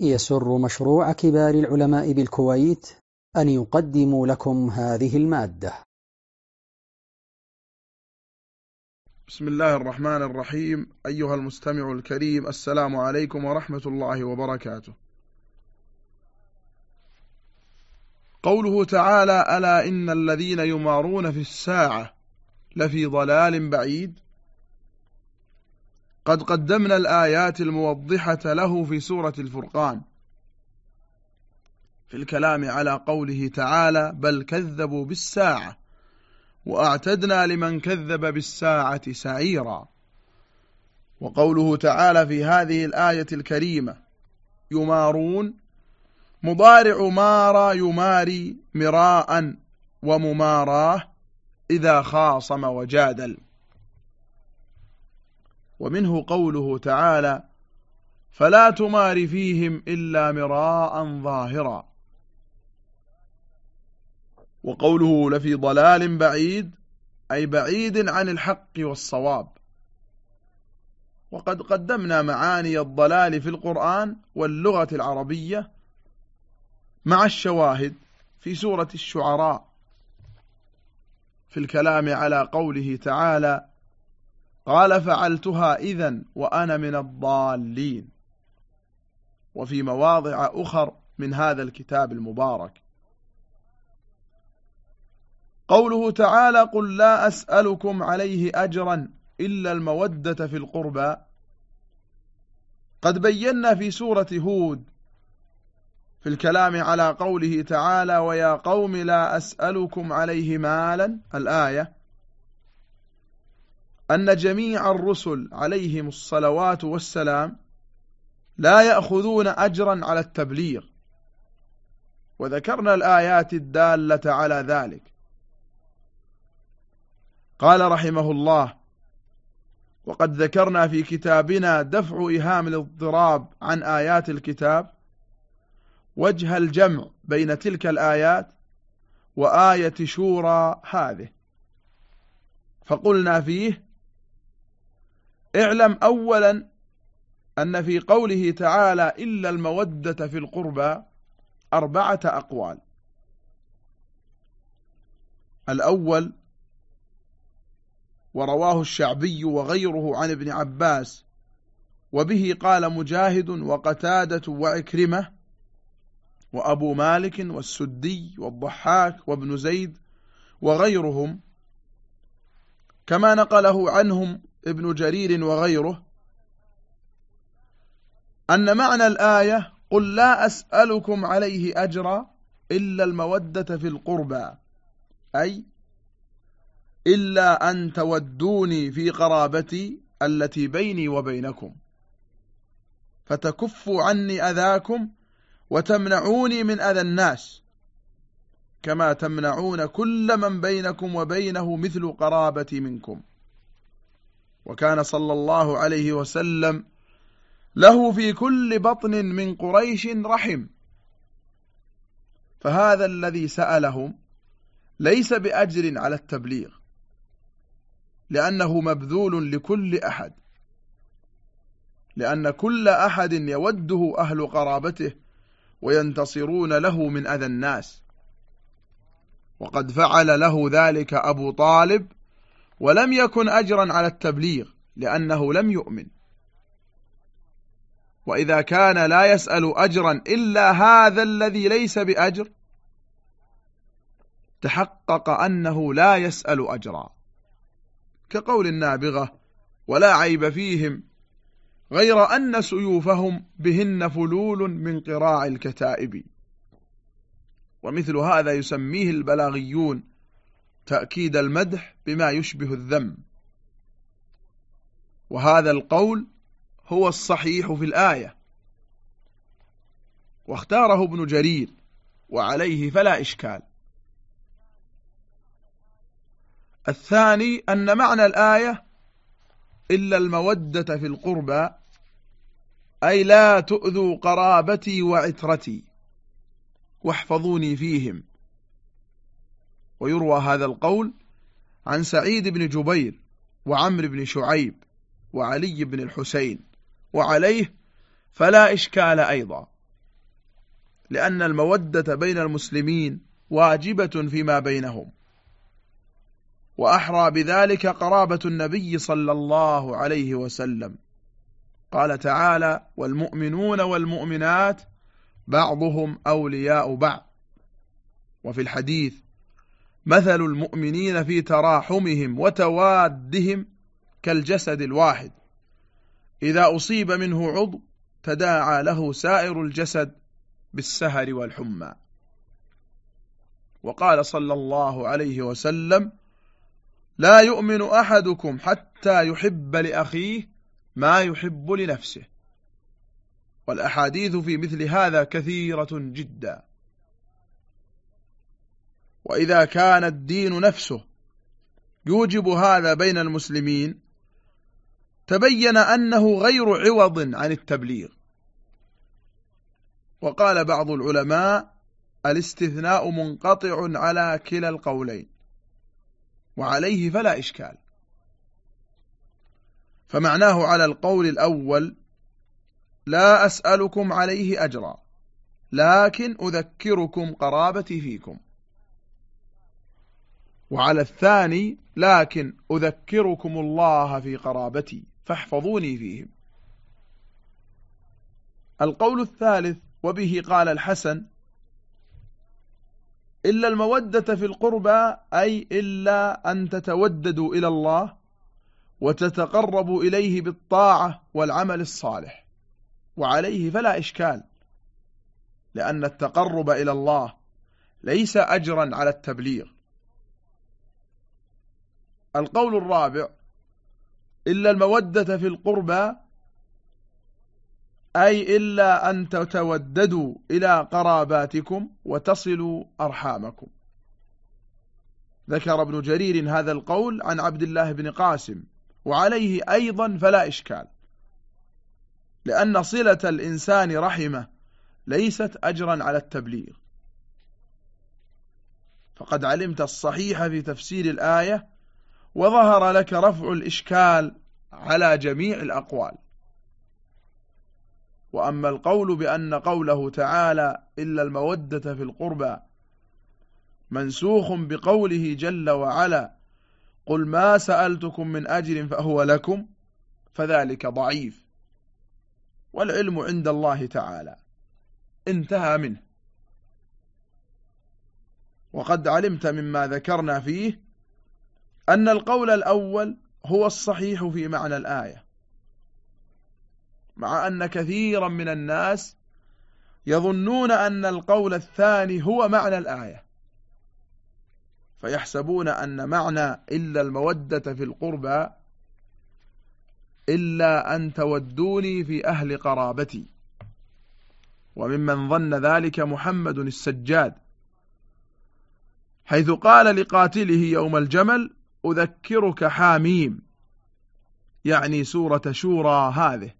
يسر مشروع كبار العلماء بالكويت أن يقدم لكم هذه المادة. بسم الله الرحمن الرحيم. أيها المستمع الكريم السلام عليكم ورحمة الله وبركاته. قوله تعالى ألا إن الذين يمارون في الساعة لفي ضلال بعيد؟ قد قدمنا الآيات الموضحة له في سورة الفرقان. في الكلام على قوله تعالى بل كذبوا بالساعة وأعتدنا لمن كذب بالساعة سعيرا وقوله تعالى في هذه الآية الكريمة يمارون مضارع مارى يماري مراء ومماراه إذا خاصم وجادل ومنه قوله تعالى فلا تمار فيهم إلا مراء ظاهرا. وقوله لفي ضلال بعيد أي بعيد عن الحق والصواب. وقد قدمنا معاني الضلال في القرآن واللغة العربية مع الشواهد في سورة الشعراء في الكلام على قوله تعالى قال فعلتها إذا وأنا من الضالين. وفي مواضع أخر من هذا الكتاب المبارك. قوله تعالى قل لا أسألكم عليه أجرا إلا المودة في القربى. قد بينا في سورة هود في الكلام على قوله تعالى ويا قوم لا أسألكم عليه مالا الآية أن جميع الرسل عليهم الصلوات والسلام لا يأخذون أجرا على التبليغ. وذكرنا الآيات الدالة على ذلك. قال رحمه الله وقد ذكرنا في كتابنا دفع إهام الاضطراب عن آيات الكتاب وجه الجمع بين تلك الآيات وآية شورى هذه. فقلنا فيه اعلم أولا أن في قوله تعالى إلا المودة في القربى أربعة أقوال. الأول ورواه الشعبي وغيره عن ابن عباس وبه قال مجاهد وقتادة وعكرمة وأبو مالك والسدي والضحاك وابن زيد وغيرهم كما نقله عنهم ابن جرير وغيره أن معنى الآية قل لا أسألكم عليه أجرا إلا المودة في القربى أي إلا أن تودوني في قرابتي التي بيني وبينكم فتكفوا عني أذاكم وتمنعوني من أذى الناس كما تمنعون كل من بينكم وبينه مثل قرابتي منكم. وكان صلى الله عليه وسلم له في كل بطن من قريش رحم. فهذا الذي سألهم ليس بأجر على التبليغ لأنه مبذول لكل أحد لأن كل أحد يوده أهل قرابته وينتصرون له من أذى الناس. وقد فعل له ذلك أبو طالب ولم يكن أجرا على التبليغ لأنه لم يؤمن. وإذا كان لا يسأل أجرا إلا هذا الذي ليس بأجر تحقق أنه لا يسأل أجرا. كقول النابغة ولا عيب فيهم غير أن سيوفهم بهن فلول من قراع الكتائب. ومثل هذا يسميه البلاغيون تأكيد المدح بما يشبه الذم. وهذا القول هو الصحيح في الآية. واختاره ابن جرير وعليه فلا إشكال. الثاني أن معنى الآية إلا المودة في القربى أي لا تؤذوا قرابتي وعترتي واحفظوني فيهم. ويروى هذا القول عن سعيد بن جبير وعمر بن شعيب وعلي بن الحسين وعليه فلا إشكال أيضا لأن المودة بين المسلمين واجبة فيما بينهم وأحرى بذلك قرابة النبي صلى الله عليه وسلم. قال تعالى والمؤمنون والمؤمنات بعضهم أولياء بعض. وفي الحديث مثل المؤمنين في تراحمهم وتوادهم كالجسد الواحد. إذا أصيب منه عضو تداعى له سائر الجسد بالسهر والحمى. وقال صلى الله عليه وسلم لا يؤمن أحدكم حتى يحب لأخيه ما يحب لنفسه. والأحاديث في مثل هذا كثيرة جدا. وإذا كان الدين نفسه يوجب هذا بين المسلمين تبين أنه غير عوض عن التبليغ. وقال بعض العلماء الاستثناء منقطع على كلا القولين وعليه فلا إشكال. فمعناه على القول الأول لا أسألكم عليه أجرا لكن أذكركم قرابتي فيكم. وعلى الثاني لكن أذكركم الله في قرابتي فاحفظوني فيهم. القول الثالث وبه قال الحسن إلا المودة في القربى أي إلا أن تتوددوا إلى الله وتتقربوا إليه بالطاعة والعمل الصالح. وعليه فلا إشكال لأن التقرب إلى الله ليس أجرا على التبليغ. القول الرابع إلا المودة في القربى أي إلا أن تتوددوا إلى قراباتكم وتصلوا أرحامكم. ذكر ابن جرير هذا القول عن عبد الله بن قاسم وعليه أيضا فلا إشكال لأن صلة الإنسان رحمة ليست أجرا على التبليغ. فقد علمت الصحيح في تفسير الآية وظهر لك رفع الإشكال على جميع الأقوال. وأما القول بأن قوله تعالى إلا المودة في القربى منسوخ بقوله جل وعلا قل ما سألتكم من أجر فهو لكم فذلك ضعيف. والعلم عند الله تعالى انتهى منه. وقد علمت مما ذكرنا فيه أن القول الأول هو الصحيح في معنى الآية. مع أن كثيرا من الناس يظنون أن القول الثاني هو معنى الآية. فيحسبون أن معنى إلا المودة في القربى إلا أن تودوني في أهل قرابتي. وممن ظن ذلك محمد السجاد. حيث قال لقاتله يوم الجمل أذكرك حاميم يعني سورة شورى هذه.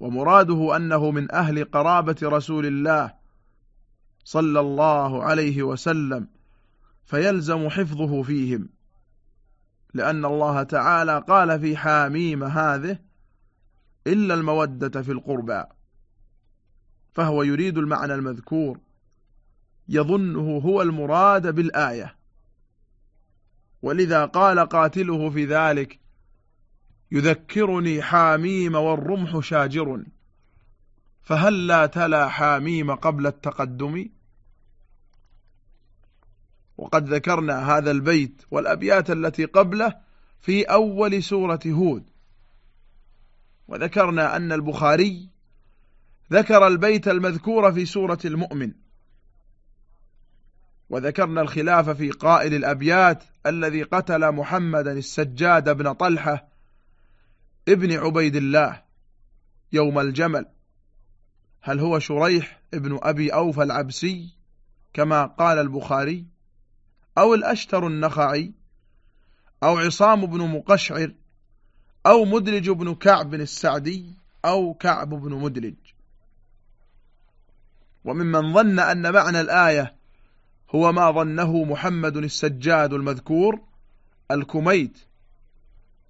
ومراده أنه من أهل قرابة رسول الله صلى الله عليه وسلم فيلزم حفظه فيهم. لأن الله تعالى قال في حاميم هذه إلا المودة في القربى فهو يريد المعنى المذكور يظنه هو المراد بالآية. ولذا قال قاتله في ذلك يذكرني حاميم والرمح شاجر فهل لا تلا حاميم قبل التقدم؟ وقد ذكرنا هذا البيت والأبيات التي قبله في أول سورة هود. وذكرنا أن البخاري ذكر البيت المذكور في سورة المؤمن. وذكرنا الخلاف في قائل الأبيات الذي قتل محمدا السجاد بن طلحة ابن عبيد الله يوم الجمل. هل هو شريح ابن أبي أوفى العبسي كما قال البخاري؟ أو الأشتر النخعي؟ أو عصام بن مقشعر؟ أو مدلج بن كعب السعدي؟ أو كعب بن مدلج؟ وممن ظن أن معنى الآية هو ما ظنه محمد السجاد المذكور الكميت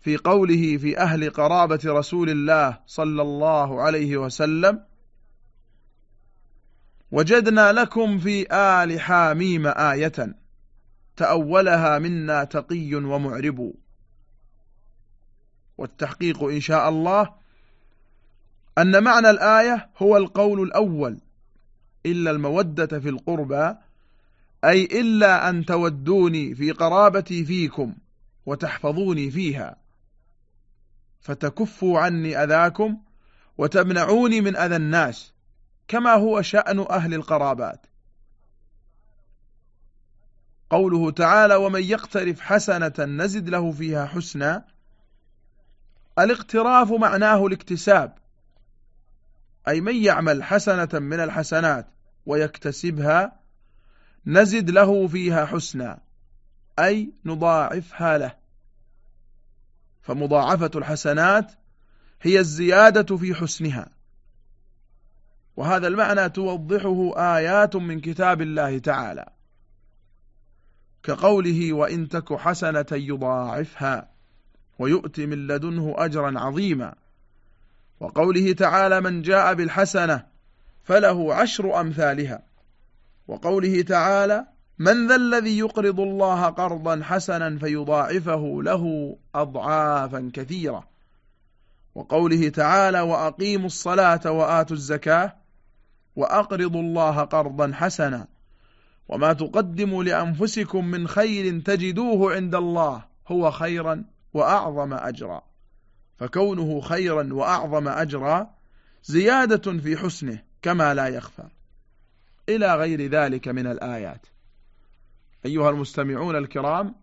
في قوله في أهل قرابة رسول الله صلى الله عليه وسلم وجدنا لكم في آل حاميم آية تأولها منا تقي ومعرب. والتحقيق إن شاء الله أن معنى الآية هو القول الأول إلا المودة في القربى أي إلا أن تودوني في قرابتي فيكم وتحفظوني فيها. فتكفوا عني أذاكم وتمنعوني من أذى الناس كما هو شأن أهل القرابات. قوله تعالى ومن يقترف حسنة نزد له فيها حسنا. الاقتراف معناه الاكتساب أي من يعمل حسنة من الحسنات ويكتسبها نزد له فيها حسنا أي نضاعفها له. فمضاعفة الحسنات هي الزيادة في حسنها. وهذا المعنى توضحه آيات من كتاب الله تعالى. كقوله وإن تك حسنة يضاعفها ويؤتي من لدنه أجرا عظيما وقوله تعالى من جاء بالحسنة فله عشر أمثالها وقوله تعالى من ذا الذي يقرض الله قرضا حسنا فيضاعفه له أضعافا كثيرة. وقوله تعالى وأقيموا الصلاة وآتوا الزكاة وأقرضوا الله قرضا حسنا. وما تقدموا لأنفسكم من خير تجدوه عند الله هو خيرا وأعظم أجرا. فكونه خيرا وأعظم أجرا زيادة في حسنه كما لا يخفى. إلى غير ذلك من الآيات. أيها المستمعون الكرام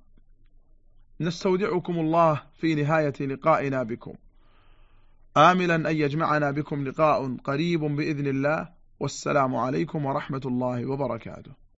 نستودعكم الله في نهاية لقائنا بكم. آملا أن يجمعنا بكم لقاء قريب بإذن الله. والسلام عليكم ورحمة الله وبركاته.